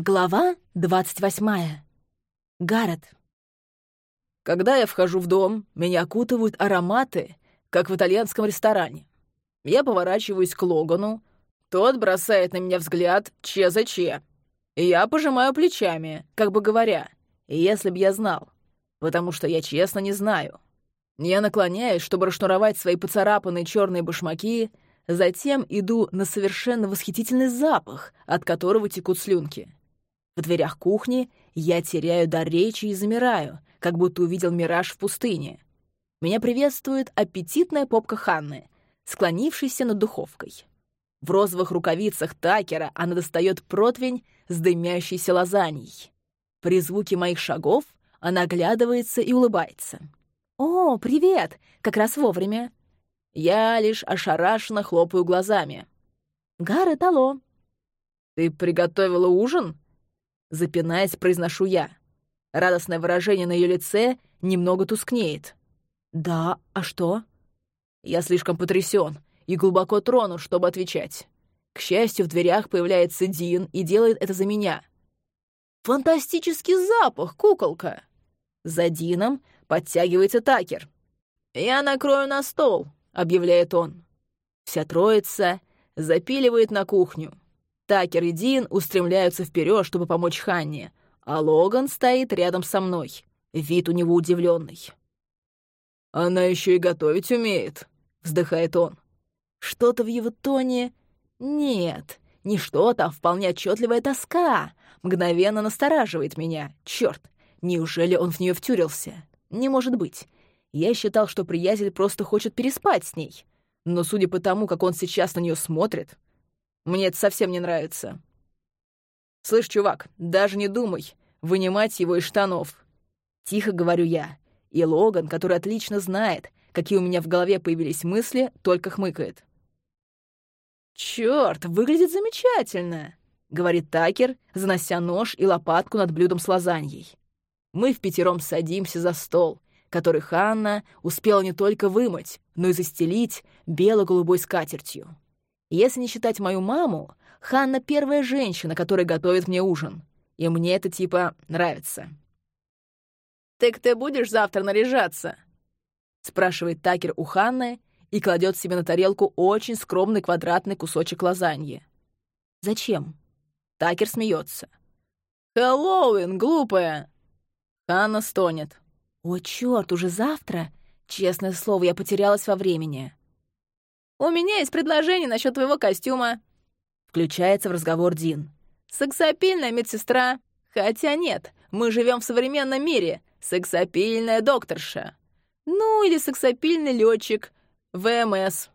Глава 28. Гаррет. Когда я вхожу в дом, меня окутывают ароматы, как в итальянском ресторане. Я поворачиваюсь к Логану, тот бросает на меня взгляд «че за че». Я пожимаю плечами, как бы говоря, «если б я знал», потому что я честно не знаю. Я наклоняюсь, чтобы расшнуровать свои поцарапанные черные башмаки, затем иду на совершенно восхитительный запах, от которого текут слюнки. В дверях кухни я теряю дар речи и замираю, как будто увидел мираж в пустыне. Меня приветствует аппетитная попка Ханны, склонившаяся над духовкой. В розовых рукавицах Такера она достает противень с дымящейся лазаньей. При звуке моих шагов она оглядывается и улыбается. «О, привет! Как раз вовремя!» Я лишь ошарашенно хлопаю глазами. «Гаррет, алло!» «Ты приготовила ужин?» Запинаясь, произношу я. Радостное выражение на ее лице немного тускнеет. «Да, а что?» Я слишком потрясен и глубоко тронут, чтобы отвечать. К счастью, в дверях появляется Дин и делает это за меня. «Фантастический запах, куколка!» За Дином подтягивается Такер. «Я накрою на стол», — объявляет он. Вся троица запиливает на кухню. Такер и Дин устремляются вперед, чтобы помочь Ханне, а Логан стоит рядом со мной. Вид у него удивленный. «Она еще и готовить умеет», — вздыхает он. Что-то в его тоне... Нет, не что-то, а вполне отчетливая тоска. Мгновенно настораживает меня. Черт, неужели он в нее втюрился? Не может быть. Я считал, что приятель просто хочет переспать с ней. Но судя по тому, как он сейчас на нее смотрит, мне это совсем не нравится. Слышь, чувак, даже не думай вынимать его из штанов. Тихо говорю я. И Логан, который отлично знает, какие у меня в голове появились мысли, только хмыкает. «Чёрт, выглядит замечательно!» — говорит Такер, занося нож и лопатку над блюдом с лазаньей. Мы в пятером садимся за стол, который Ханна успела не только вымыть, но и застелить бело-голубой скатертью. Если не считать мою маму, Ханна — первая женщина, которая готовит мне ужин. И мне это типа нравится. «Так ты будешь завтра наряжаться?» — спрашивает Такер у Ханны и кладет себе на тарелку очень скромный квадратный кусочек лазаньи. «Зачем?» Такер смеется. «Хэллоуин, глупая!» Ханна стонет. «О, черт, уже завтра? Честное слово, я потерялась во времени». «У меня есть предложение насчет твоего костюма». Включается в разговор Дин. «Сексапильная медсестра. Хотя нет, мы живем в современном мире. Сексапильная докторша. Ну, или сексапильный летчик. ВМС».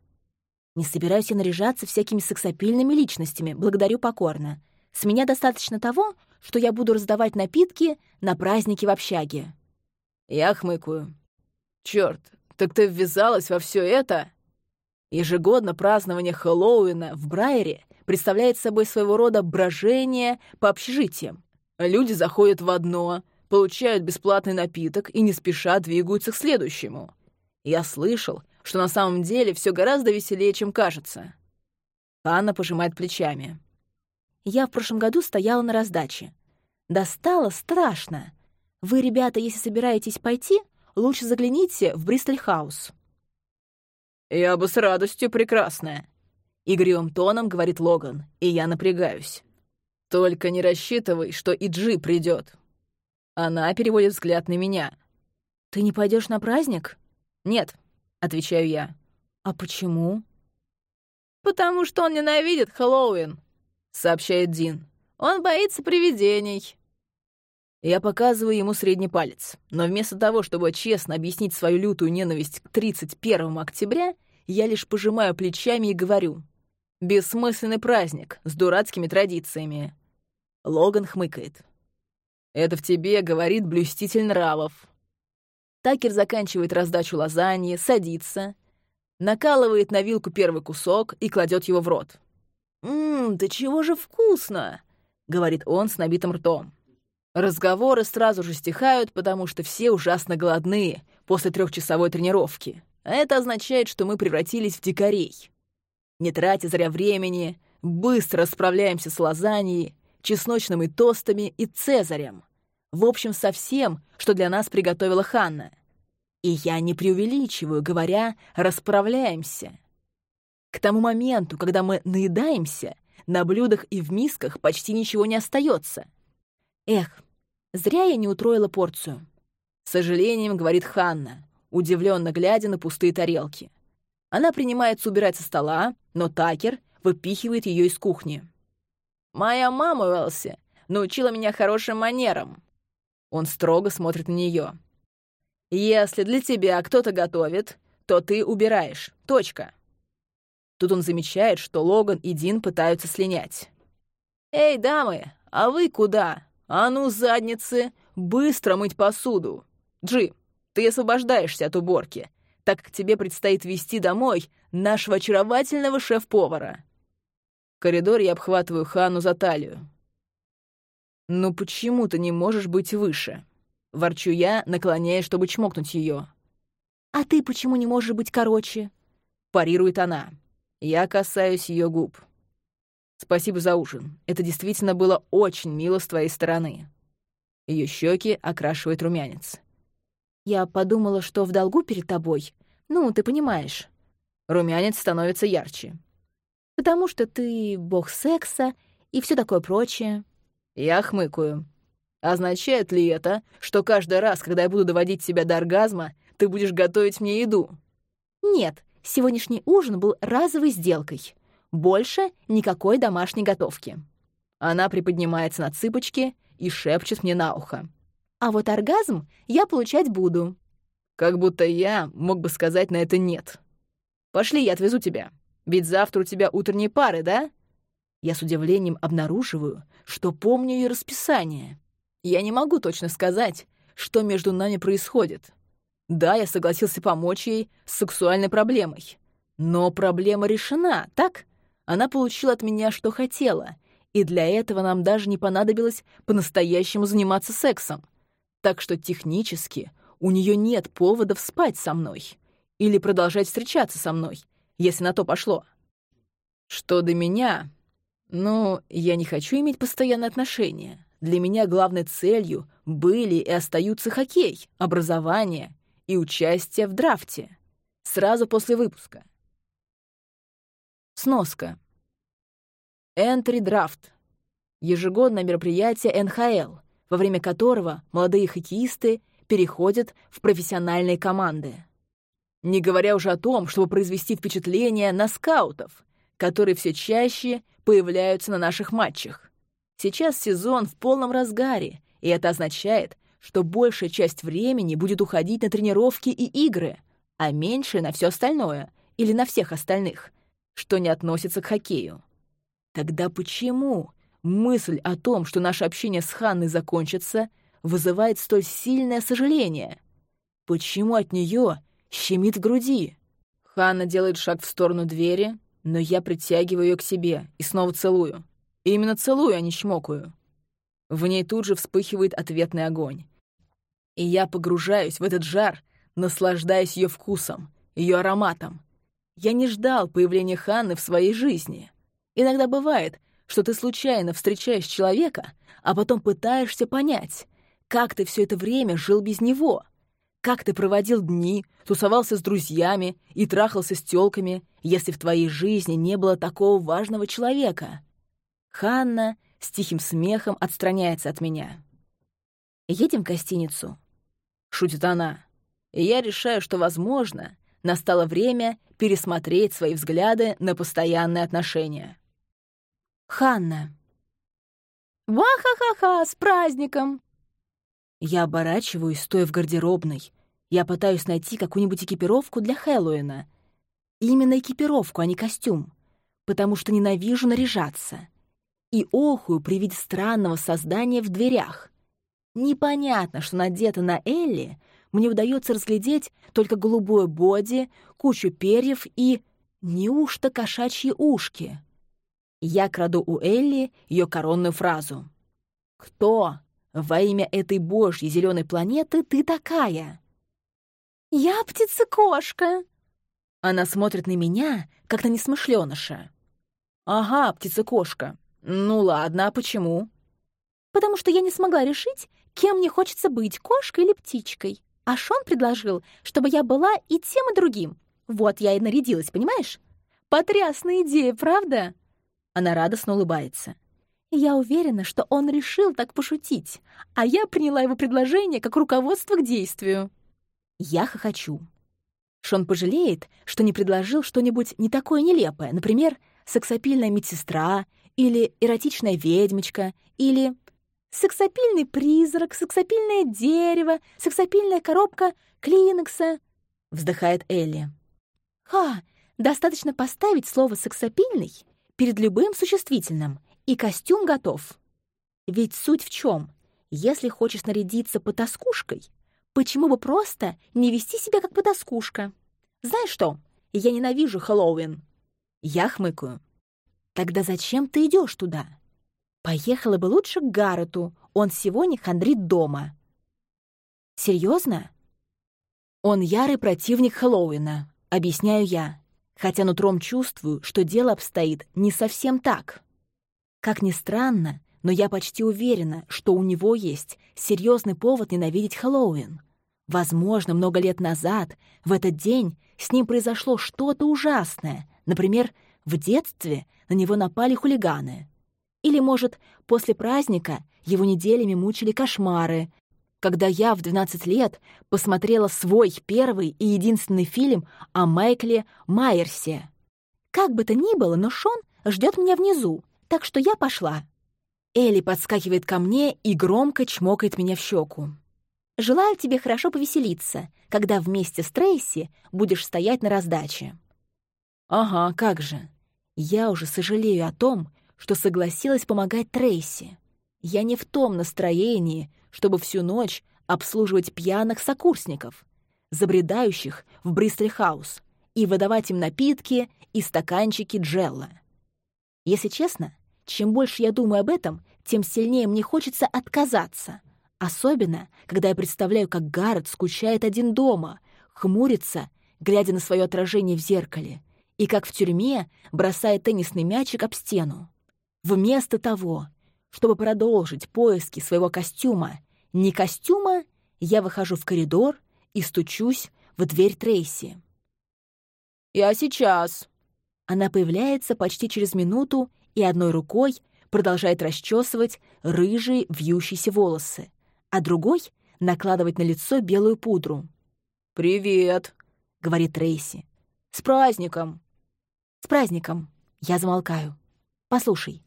«Не собираюсь я наряжаться всякими сексапильными личностями, благодарю покорно. С меня достаточно того, что я буду раздавать напитки на праздники в общаге». Я хмыкаю. «Чёрт, так ты ввязалась во все это?» Ежегодно празднование Хэллоуина в Брайере представляет собой своего рода брожение по общежитиям. Люди заходят в одно, получают бесплатный напиток и не спеша двигаются к следующему. Я слышал, что на самом деле все гораздо веселее, чем кажется. Анна пожимает плечами. Я в прошлом году стояла на раздаче. Достало страшно. Вы, ребята, если собираетесь пойти, лучше загляните в Бристоль-хаус. «Я бы с радостью, прекрасная», — игривым тоном говорит Логан, и я напрягаюсь. «Только не рассчитывай, что Иджи придет. Она переводит взгляд на меня. «Ты не пойдешь на праздник?» «Нет», — отвечаю я. «А почему?» «Потому что он ненавидит Хэллоуин», — сообщает Дин. «Он боится привидений». Я показываю ему средний палец, но вместо того, чтобы честно объяснить свою лютую ненависть к 31 октября, я лишь пожимаю плечами и говорю. «Бессмысленный праздник с дурацкими традициями». Логан хмыкает. «Это в тебе, — говорит, — блюститель нравов». Такер заканчивает раздачу лазаньи, садится, накалывает на вилку первый кусок и кладет его в рот. «Ммм, да чего же вкусно!» — говорит он с набитым ртом. Разговоры сразу же стихают, потому что все ужасно голодные после трехчасовой тренировки. А это означает, что мы превратились в дикарей. Не тратя зря времени, быстро справляемся с лазаньей, чесночными тостами и цезарем. В общем, со всем, что для нас приготовила Ханна. И я не преувеличиваю, говоря «расправляемся». К тому моменту, когда мы наедаемся, на блюдах и в мисках почти ничего не остается. Эх, зря я не утроила порцию. С сожалением, говорит Ханна, удивленно глядя на пустые тарелки. Она принимается убирать со стола, но Такер выпихивает ее из кухни. «Моя мама, Уэлси, научила меня хорошим манерам». Он строго смотрит на нее. «Если для тебя кто-то готовит, то ты убираешь. Точка». Тут он замечает, что Логан и Дин пытаются слинять. «Эй, дамы, а вы куда? А ну, задницы, быстро мыть посуду! Джи, ты освобождаешься от уборки, так как тебе предстоит вести домой нашего очаровательного шеф-повара». В коридоре я обхватываю Хану за талию. «Ну почему ты не можешь быть выше?» Ворчу я, наклоняясь, чтобы чмокнуть ее. «А ты почему не можешь быть короче?» Парирует она. Я касаюсь ее губ. «Спасибо за ужин. Это действительно было очень мило с твоей стороны». Ее щеки окрашивает румянец. «Я подумала, что в долгу перед тобой. Ну, ты понимаешь». Румянец становится ярче. «Потому что ты бог секса и все такое прочее». Я хмыкаю. «Означает ли это, что каждый раз, когда я буду доводить себя до оргазма, ты будешь готовить мне еду?» «Нет, Сегодняшний ужин был разовой сделкой. Больше никакой домашней готовки. Она приподнимается на цыпочки и шепчет мне на ухо. А вот оргазм я получать буду. Как будто я мог бы сказать на это «нет». Пошли, я отвезу тебя. Ведь завтра у тебя утренние пары, да? Я с удивлением обнаруживаю, что помню ее расписание. Я не могу точно сказать, что между нами происходит. Да, я согласился помочь ей с сексуальной проблемой. Но проблема решена, так? Она получила от меня, что хотела, и для этого нам даже не понадобилось по-настоящему заниматься сексом. Так что технически у нее нет поводов спать со мной или продолжать встречаться со мной, если на то пошло. Что до меня, ну, я не хочу иметь постоянные отношения. Для меня главной целью были и остаются хоккей, образование и участие в драфте сразу после выпуска. Сноска. Entry Draft — ежегодное мероприятие НХЛ, во время которого молодые хоккеисты переходят в профессиональные команды. Не говоря уже о том, чтобы произвести впечатление на скаутов, которые все чаще появляются на наших матчах. Сейчас сезон в полном разгаре, и это означает, что большая часть времени будет уходить на тренировки и игры, а меньше на все остальное или на всех остальных, что не относится к хоккею. Тогда почему мысль о том, что наше общение с Ханной закончится, вызывает столь сильное сожаление? Почему от нее щемит в груди? Ханна делает шаг в сторону двери, но я притягиваю ее к себе и снова целую. И именно целую, а не чмокаю. В ней тут же вспыхивает ответный огонь. И я погружаюсь в этот жар, наслаждаясь ее вкусом, ее ароматом. Я не ждал появления Ханны в своей жизни. Иногда бывает, что ты случайно встречаешь человека, а потом пытаешься понять, как ты все это время жил без него, как ты проводил дни, тусовался с друзьями и трахался с тёлками, если в твоей жизни не было такого важного человека. Ханна с тихим смехом отстраняется от меня. «Едем в гостиницу?» шутит она. И я решаю, что, возможно, настало время пересмотреть свои взгляды на постоянные отношения. Ханна. «Ва-ха-ха-ха, с праздником!» Я оборачиваюсь, стоя в гардеробной. Я пытаюсь найти какую-нибудь экипировку для Хэллоуина. Именно экипировку, а не костюм. Потому что ненавижу наряжаться. И охую при виде странного создания в дверях. Непонятно, что надето на Элли, мне удается разглядеть только голубое боди, кучу перьев и... Неужто кошачьи ушки? Я краду у Элли ее коронную фразу. «Кто во имя этой божьей зеленой планеты ты такая?» «Я птица-кошка». Она смотрит на меня, как на несмышленыша. «Ага, птица-кошка. Ну ладно, а почему?» потому что я не смогла решить, кем мне хочется быть, кошкой или птичкой. А Шон предложил, чтобы я была и тем, и другим. Вот я и нарядилась, понимаешь? Потрясная идея, правда?» Она радостно улыбается. Я уверена, что он решил так пошутить, а я приняла его предложение как руководство к действию. Я хохочу. Шон пожалеет, что не предложил что-нибудь не такое нелепое, например, сексапильная медсестра или эротичная ведьмочка или сексапильный призрак, сексапильное дерево, сексапильная коробка Клинекса, вздыхает Элли. Ха, достаточно поставить слово «сексапильный» перед любым существительным, и костюм готов. Ведь суть в чем? Если хочешь нарядиться потаскушкой, почему бы просто не вести себя как потаскушка? Знаешь что? Я ненавижу Хэллоуин. Я хмыкаю. Тогда зачем ты идешь туда? Поехала бы лучше к Гаррету, он сегодня хандрит дома. Серьезно? Он ярый противник Хэллоуина, объясняю я, хотя нутром чувствую, что дело обстоит не совсем так. Как ни странно, но я почти уверена, что у него есть серьезный повод ненавидеть Хэллоуин. Возможно, много лет назад, в этот день, с ним произошло что-то ужасное. Например, в детстве на него напали хулиганы. Или, может, после праздника его неделями мучили кошмары, когда я в 12 лет посмотрела свой первый и единственный фильм о Майкле Майерсе. Как бы то ни было, но Шон ждет меня внизу, так что я пошла. Элли подскакивает ко мне и громко чмокает меня в щеку. «Желаю тебе хорошо повеселиться, когда вместе с Трейси будешь стоять на раздаче». «Ага, как же. Я уже сожалею о том, что согласилась помогать Трейси. Я не в том настроении, чтобы всю ночь обслуживать пьяных сокурсников, забредающих в Бристоль-хаус, и выдавать им напитки и стаканчики джелла. Если честно, чем больше я думаю об этом, тем сильнее мне хочется отказаться. Особенно, когда я представляю, как Гаррет скучает один дома, хмурится, глядя на свое отражение в зеркале, и как в тюрьме бросает теннисный мячик об стену. Вместо того, чтобы продолжить поиски своего костюма, не костюма, я выхожу в коридор и стучусь в дверь Трейси. «Я сейчас!» Она появляется почти через минуту и одной рукой продолжает расчесывать рыжие вьющиеся волосы, а другой накладывать на лицо белую пудру. «Привет», — говорит Трейси. «С праздником!» «С праздником!» Я замолкаю. «Послушай,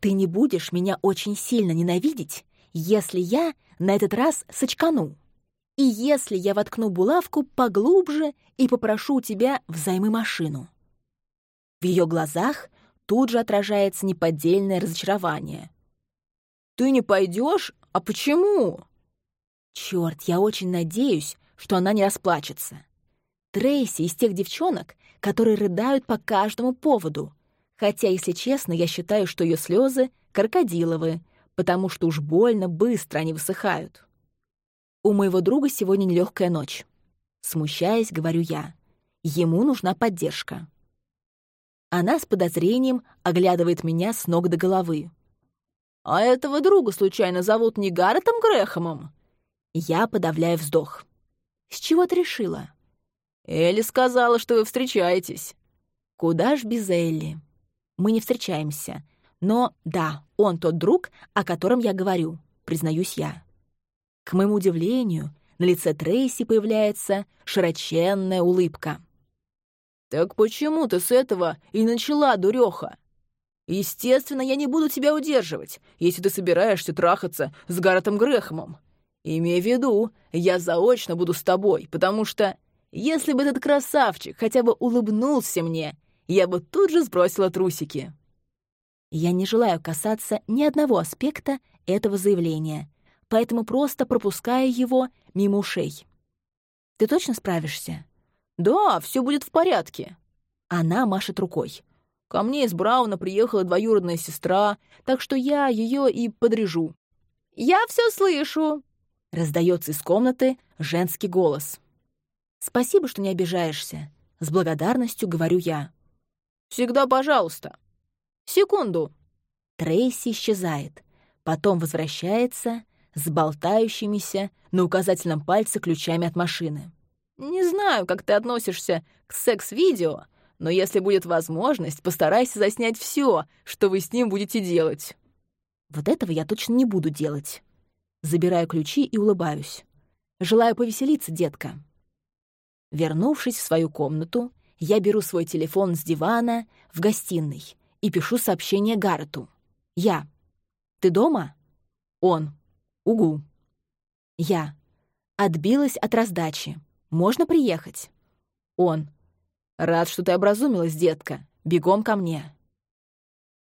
ты не будешь меня очень сильно ненавидеть, если я на этот раз сочкану, и если я воткну булавку поглубже и попрошу у тебя взаймы машину». В ее глазах тут же отражается неподдельное разочарование. «Ты не пойдешь? А почему?» Черт, я очень надеюсь, что она не расплачется. Трейси из тех девчонок, которые рыдают по каждому поводу, хотя, если честно, я считаю, что ее слезы крокодиловые, потому что уж больно быстро они высыхают. У моего друга сегодня нелегкая ночь. Смущаясь, говорю я. Ему нужна поддержка. Она с подозрением оглядывает меня с ног до головы. «А этого друга, случайно, зовут не Гарретом Грэхэмом?» Я подавляю вздох. «С чего ты решила?» «Элли сказала, что вы встречаетесь». «Куда ж без Элли?» «Мы не встречаемся. Но да, он тот друг, о котором я говорю, признаюсь я». К моему удивлению, на лице Трейси появляется широченная улыбка. «Так почему ты с этого и начала, дуреха? Естественно, я не буду тебя удерживать, если ты собираешься трахаться с Гарретом Грэхэмом. Имей в виду, я заочно буду с тобой, потому что если бы этот красавчик хотя бы улыбнулся мне, я бы тут же сбросила трусики». Я не желаю касаться ни одного аспекта этого заявления, поэтому просто пропускаю его мимо ушей. «Ты точно справишься?» «Да, все будет в порядке». Она машет рукой. «Ко мне из Брауна приехала двоюродная сестра, так что я ее и подрежу». «Я все слышу!» — раздается из комнаты женский голос. «Спасибо, что не обижаешься. С благодарностью говорю я». «Всегда пожалуйста». «Секунду». Трейси исчезает. Потом возвращается с болтающимися на указательном пальце ключами от машины. «Не знаю, как ты относишься к секс-видео, но если будет возможность, постарайся заснять все, что вы с ним будете делать». Вот этого я точно не буду делать. Забираю ключи и улыбаюсь. Желаю повеселиться, детка. Вернувшись в свою комнату, я беру свой телефон с дивана в гостиной и пишу сообщение Гаррету. Я. «Ты дома?» Он. «Угу». Я. Отбилась от раздачи. Можно приехать? Он. «Рад, что ты образумилась, детка. Бегом ко мне».